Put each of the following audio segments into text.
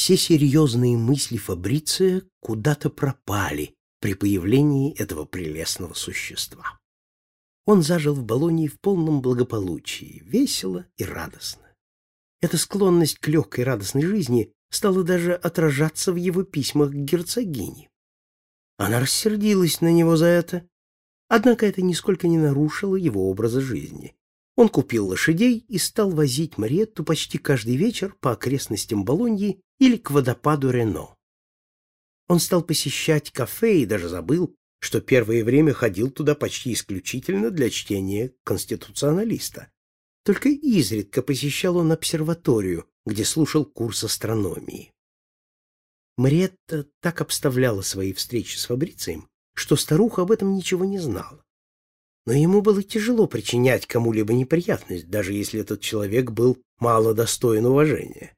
Все серьезные мысли Фабриция куда-то пропали при появлении этого прелестного существа. Он зажил в Болонии в полном благополучии, весело и радостно. Эта склонность к легкой радостной жизни стала даже отражаться в его письмах к герцогине. Она рассердилась на него за это, однако это нисколько не нарушило его образа жизни. Он купил лошадей и стал возить Мариетту почти каждый вечер по окрестностям Болоньи или к водопаду Рено. Он стал посещать кафе и даже забыл, что первое время ходил туда почти исключительно для чтения конституционалиста. Только изредка посещал он обсерваторию, где слушал курс астрономии. Мариетта так обставляла свои встречи с Фабрицием, что старуха об этом ничего не знала. Но ему было тяжело причинять кому-либо неприятность, даже если этот человек был мало достоин уважения.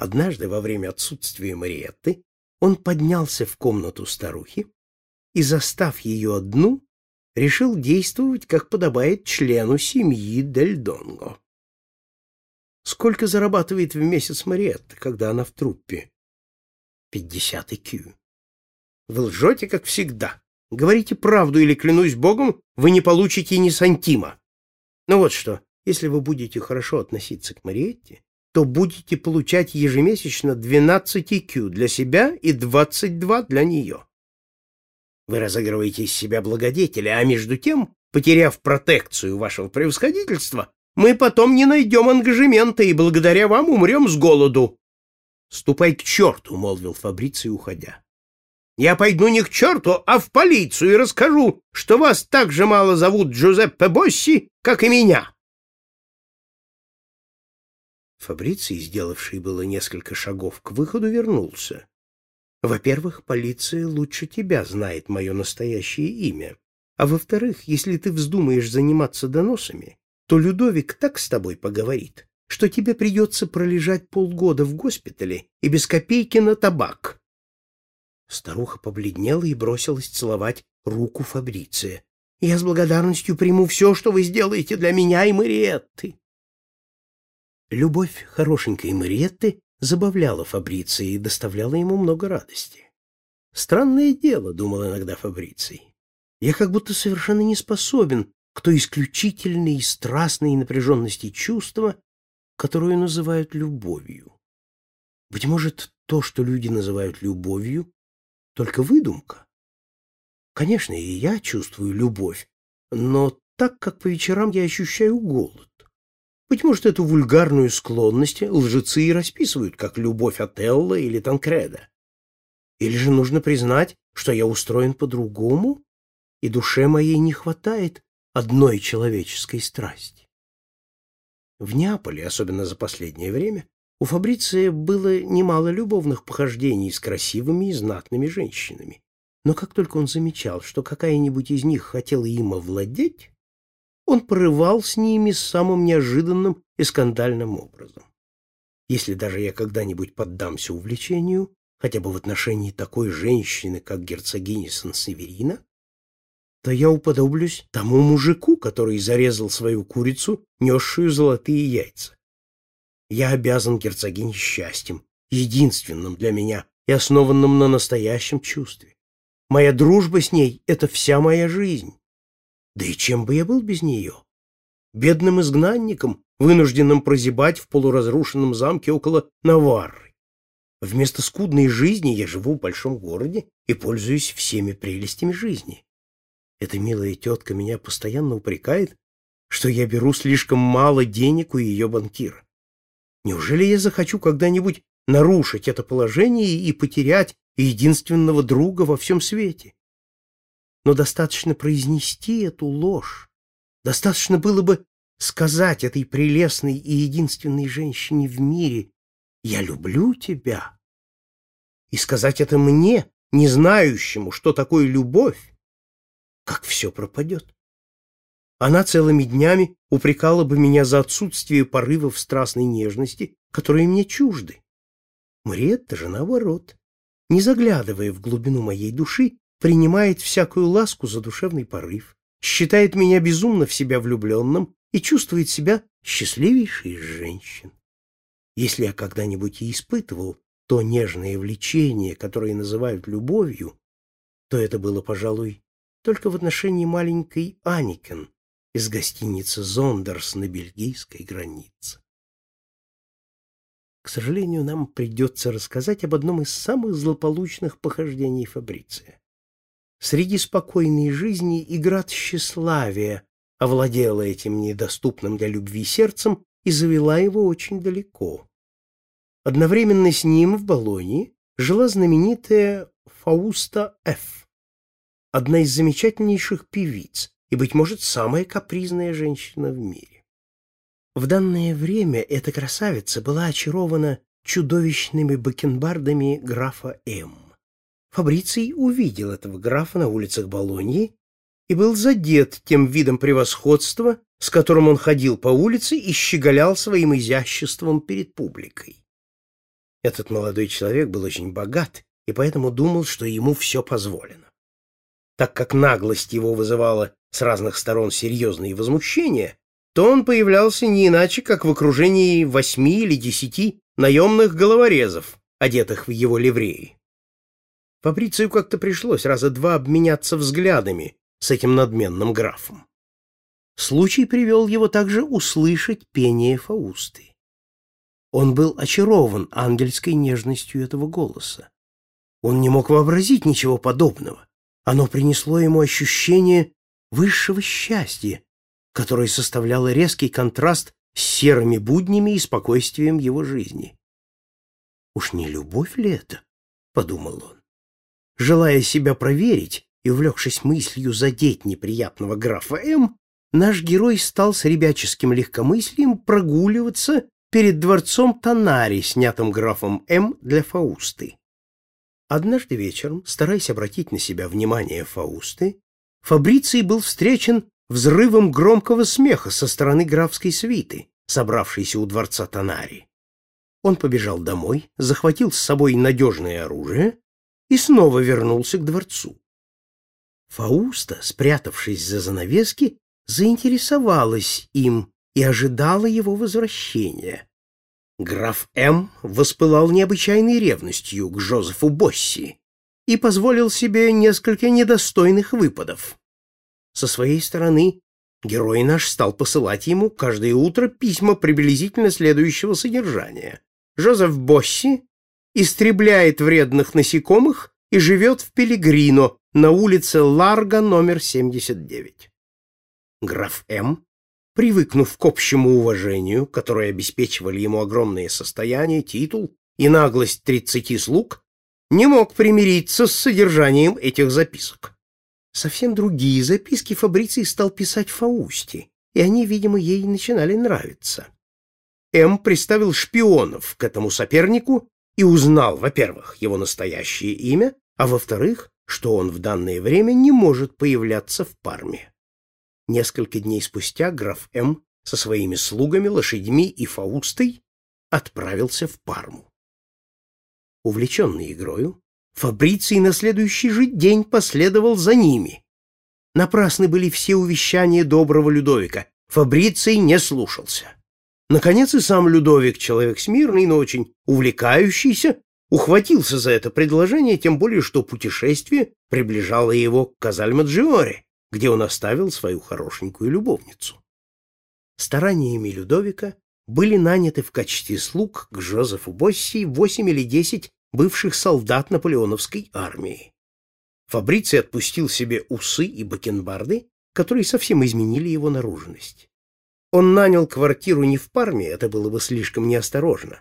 Однажды во время отсутствия Мариетты он поднялся в комнату старухи и, застав ее одну, решил действовать, как подобает члену семьи Дель Донго. Сколько зарабатывает в месяц Мариетта, когда она в труппе? Пятьдесят икю. Вы лжете, как всегда. Говорите правду или, клянусь богом, вы не получите ни сантима. Ну вот что, если вы будете хорошо относиться к Мариетте, то будете получать ежемесячно 12 икю для себя и 22 для нее. Вы разыгрываете из себя благодетеля, а между тем, потеряв протекцию вашего превосходительства, мы потом не найдем ангажемента и благодаря вам умрем с голоду. — Ступай к черту, — молвил Фабриций, уходя. — Я пойду не к черту, а в полицию и расскажу, что вас так же мало зовут Джузеппе Босси, как и меня. Фабриций, сделавший было несколько шагов к выходу, вернулся. Во-первых, полиция лучше тебя знает мое настоящее имя. А во-вторых, если ты вздумаешь заниматься доносами, то Людовик так с тобой поговорит, что тебе придется пролежать полгода в госпитале и без копейки на табак. Старуха побледнела и бросилась целовать руку Фабриция. «Я с благодарностью приму все, что вы сделаете для меня и Мариетты». Любовь хорошенькой Мариетты забавляла Фабриция и доставляла ему много радости. «Странное дело», — думал иногда Фабриций. «Я как будто совершенно не способен к той исключительной и страстной напряженности чувства, которую называют любовью. Быть может, то, что люди называют любовью, только выдумка. Конечно, и я чувствую любовь, но так как по вечерам я ощущаю голод. Быть может, эту вульгарную склонность лжецы и расписывают, как любовь Отелло или Танкреда. Или же нужно признать, что я устроен по-другому, и душе моей не хватает одной человеческой страсти. В Неаполе, особенно за последнее время, у Фабриция было немало любовных похождений с красивыми и знатными женщинами. Но как только он замечал, что какая-нибудь из них хотела им овладеть, он порывал с ними самым неожиданным и скандальным образом. Если даже я когда-нибудь поддамся увлечению, хотя бы в отношении такой женщины, как герцогиня Сан-Северина, то я уподоблюсь тому мужику, который зарезал свою курицу, несшую золотые яйца. Я обязан герцогине счастьем, единственным для меня и основанным на настоящем чувстве. Моя дружба с ней — это вся моя жизнь. Да и чем бы я был без нее? Бедным изгнанником, вынужденным прозябать в полуразрушенном замке около Наварры. Вместо скудной жизни я живу в большом городе и пользуюсь всеми прелестями жизни. Эта милая тетка меня постоянно упрекает, что я беру слишком мало денег у ее банкира. Неужели я захочу когда-нибудь нарушить это положение и потерять единственного друга во всем свете? Но достаточно произнести эту ложь. Достаточно было бы сказать этой прелестной и единственной женщине в мире «Я люблю тебя». И сказать это мне, не знающему, что такое любовь, как все пропадет. Она целыми днями упрекала бы меня за отсутствие порывов страстной нежности, которые мне чужды. Мариетта же наоборот, не заглядывая в глубину моей души, принимает всякую ласку за душевный порыв, считает меня безумно в себя влюбленным и чувствует себя счастливейшей из женщин. Если я когда-нибудь и испытывал то нежное влечение, которое называют любовью, то это было, пожалуй, только в отношении маленькой Аникен из гостиницы «Зондерс» на бельгийской границе. К сожалению, нам придется рассказать об одном из самых злополучных похождений Фабриция. Среди спокойной жизни игра тщеславия овладела этим недоступным для любви сердцем и завела его очень далеко. Одновременно с ним в Болонии жила знаменитая Фауста Ф., одна из замечательнейших певиц и, быть может, самая капризная женщина в мире. В данное время эта красавица была очарована чудовищными бакенбардами графа М. Фабриций увидел этого графа на улицах Болоньи и был задет тем видом превосходства, с которым он ходил по улице и щеголял своим изяществом перед публикой. Этот молодой человек был очень богат и поэтому думал, что ему все позволено. Так как наглость его вызывала с разных сторон серьезные возмущения, то он появлялся не иначе, как в окружении восьми или десяти наемных головорезов, одетых в его ливреи. Фабрицию как-то пришлось раза два обменяться взглядами с этим надменным графом. Случай привел его также услышать пение Фаусты. Он был очарован ангельской нежностью этого голоса. Он не мог вообразить ничего подобного. Оно принесло ему ощущение высшего счастья, которое составляло резкий контраст с серыми буднями и спокойствием его жизни. «Уж не любовь ли это?» — подумал он. Желая себя проверить и увлекшись мыслью задеть неприятного графа М, наш герой стал с ребяческим легкомыслием прогуливаться перед дворцом Танари, снятым графом М для Фаусты. Однажды вечером, стараясь обратить на себя внимание Фаусты, Фабриций был встречен взрывом громкого смеха со стороны графской свиты, собравшейся у дворца Танари. Он побежал домой, захватил с собой надежное оружие и снова вернулся к дворцу. Фауста, спрятавшись за занавески, заинтересовалась им и ожидала его возвращения. Граф М. воспылал необычайной ревностью к Жозефу Босси и позволил себе несколько недостойных выпадов. Со своей стороны, герой наш стал посылать ему каждое утро письма приблизительно следующего содержания. Жозеф Босси истребляет вредных насекомых и живет в Пелигрино на улице Ларго номер 79. Граф М., привыкнув к общему уважению, которое обеспечивали ему огромное состояние, титул и наглость тридцати слуг, не мог примириться с содержанием этих записок. Совсем другие записки Фабриций стал писать Фаусти, и они, видимо, ей начинали нравиться. М приставил шпионов к этому сопернику и узнал, во-первых, его настоящее имя, а во-вторых, что он в данное время не может появляться в Парме. Несколько дней спустя граф М со своими слугами, лошадьми и Фаустой отправился в Парму. Увлеченный игрою, Фабриций на следующий же день последовал за ними. Напрасны были все увещания доброго Людовика. Фабриций не слушался. Наконец и сам Людовик, человек смирный, но очень увлекающийся, ухватился за это предложение, тем более что путешествие приближало его к Казальмаджиоре, где он оставил свою хорошенькую любовницу. Стараниями Людовика были наняты в качестве слуг к Жозефу Босси восемь или десять бывших солдат наполеоновской армии. Фабриций отпустил себе усы и бакенбарды, которые совсем изменили его наружность. Он нанял квартиру не в Парме, это было бы слишком неосторожно,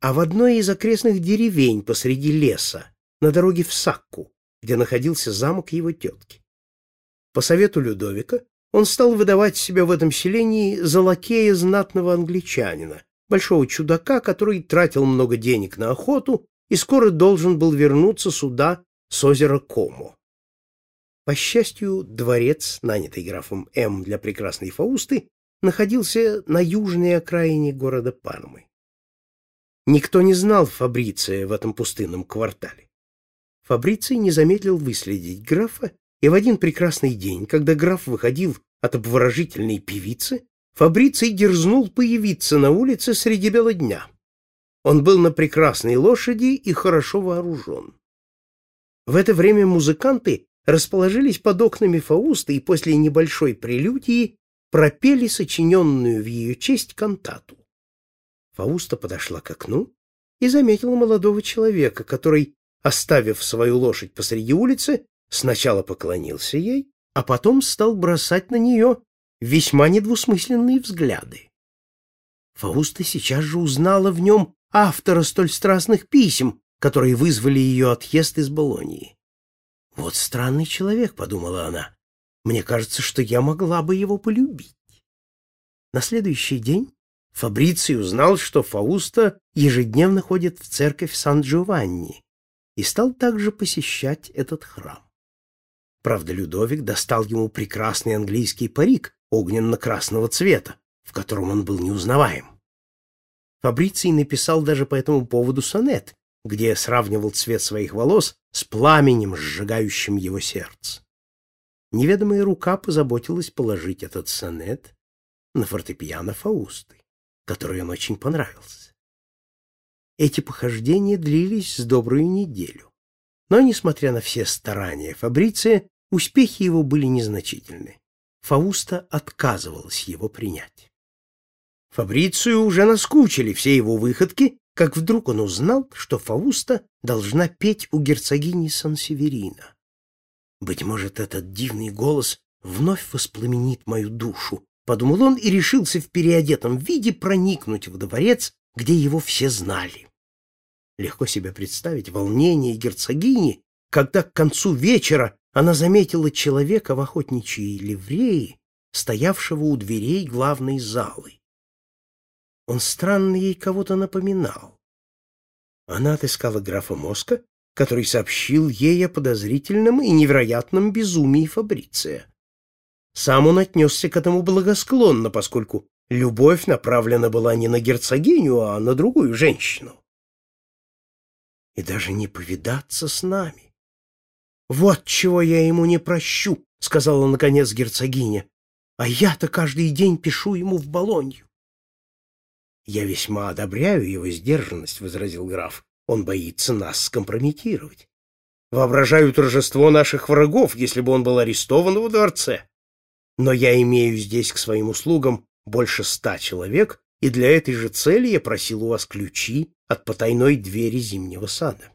а в одной из окрестных деревень посреди леса, на дороге в Сакку, где находился замок его тетки. По совету Людовика он стал выдавать себя в этом селении за лакея знатного англичанина, большого чудака, который тратил много денег на охоту и скоро должен был вернуться сюда с озера Комо. По счастью, дворец, нанятый графом М для прекрасной Фаусты, находился на южной окраине города Пармы. Никто не знал Фабриция в этом пустынном квартале. Фабриций не замедлил выследить графа, и в один прекрасный день, когда граф выходил от обворожительной певицы, Фабриций дерзнул появиться на улице среди бела дня. Он был на прекрасной лошади и хорошо вооружен. В это время музыканты расположились под окнами Фауста и после небольшой прелюдии пропели сочиненную в ее честь кантату. Фауста подошла к окну и заметила молодого человека, который, оставив свою лошадь посреди улицы, сначала поклонился ей, а потом стал бросать на нее весьма недвусмысленные взгляды. Фауста сейчас же узнала в нем автора столь страстных писем, которые вызвали ее отъезд из Болонии. «Вот странный человек», — подумала она. «Мне кажется, что я могла бы его полюбить». На следующий день Фабриций узнал, что Фауста ежедневно ходит в церковь Сан-Джованни и стал также посещать этот храм. Правда, Людовик достал ему прекрасный английский парик огненно-красного цвета, в котором он был неузнаваем. Фабриций написал даже по этому поводу сонет, где сравнивал цвет своих волос с пламенем, сжигающим его сердце. Неведомая рука позаботилась положить этот сонет на фортепиано Фаусты, который он очень понравился. Эти похождения длились с добрую неделю. Но, несмотря на все старания Фабриция, успехи его были незначительны. Фауста отказывалась его принять. Фабрицию уже наскучили все его выходки, как вдруг он узнал, что Фауста должна петь у герцогини Сан-Северина. Быть может, этот дивный голос вновь воспламенит мою душу, подумал он и решился в переодетом виде проникнуть в дворец, где его все знали. Легко себе представить волнение герцогини, когда к концу вечера она заметила человека в охотничьей ливреи, стоявшего у дверей главной залы. Он странно ей кого-то напоминал. Она отыскала графа Моска, который сообщил ей о подозрительном и невероятном безумии Фабриция. Сам он отнесся к этому благосклонно, поскольку любовь направлена была не на герцогиню, а на другую женщину и даже не повидаться с нами. «Вот чего я ему не прощу», — сказала наконец герцогиня, «а я-то каждый день пишу ему в Болонью». «Я весьма одобряю его сдержанность», — возразил граф. «Он боится нас скомпрометировать. Воображаю торжество наших врагов, если бы он был арестован во дворце. Но я имею здесь к своим услугам больше ста человек, и для этой же цели я просил у вас ключи от потайной двери зимнего сада.